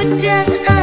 我真爱。